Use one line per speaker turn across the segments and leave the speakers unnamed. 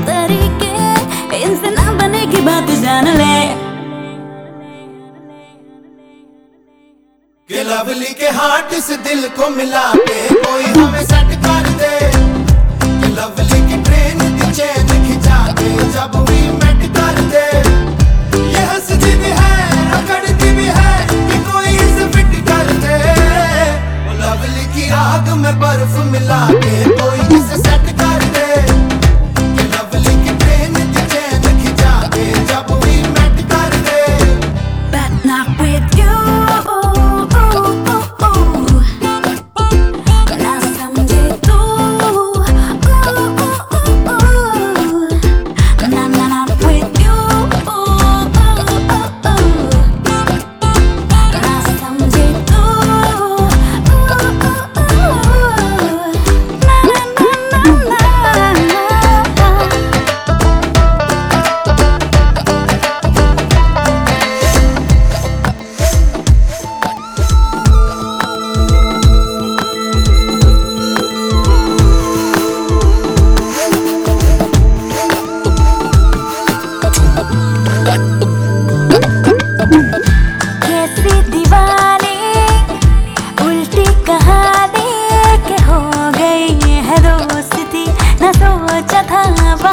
तरीके इनसे ना बने की बात जान ले। के लवली के हार्ट से दिल को मिला के कोई हमें सेट कर दे। के लवली की ट्रेन की चेन खिंचा के जब भी मेट कर दे।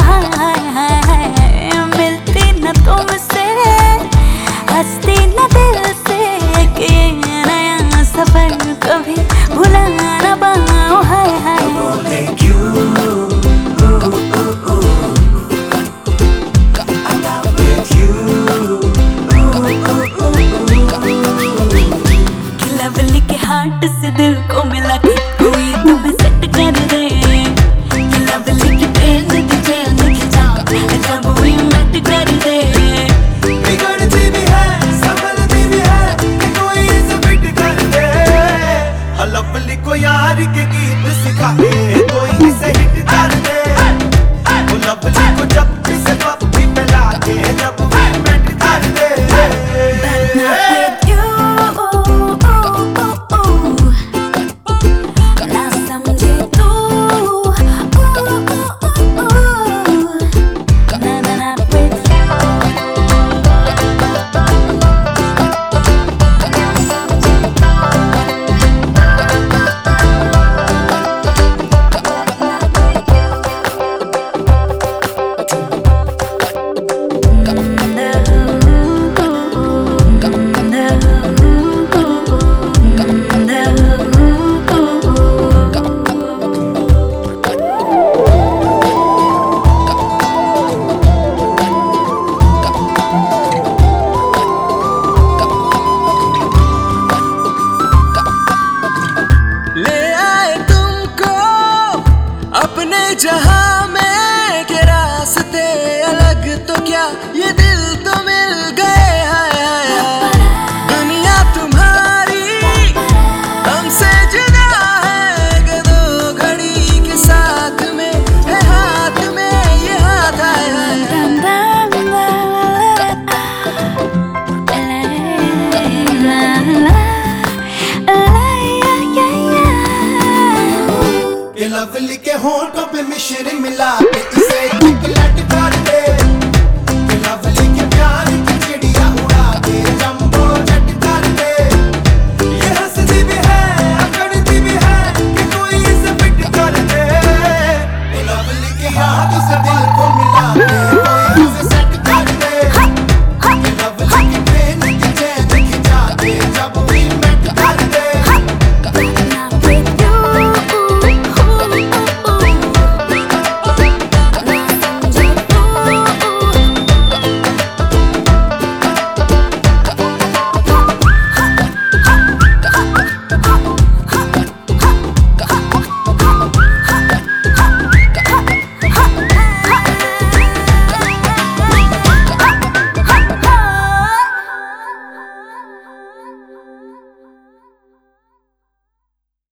हाय यार के गीत सिखा दे कोई तो से हिट कर दे वो लव को जब भी से कब भी मिला के जब भी मेट कर दे
जहां
लवली के होंठों पे मिश्र मिला के इसे चॉकलेट कर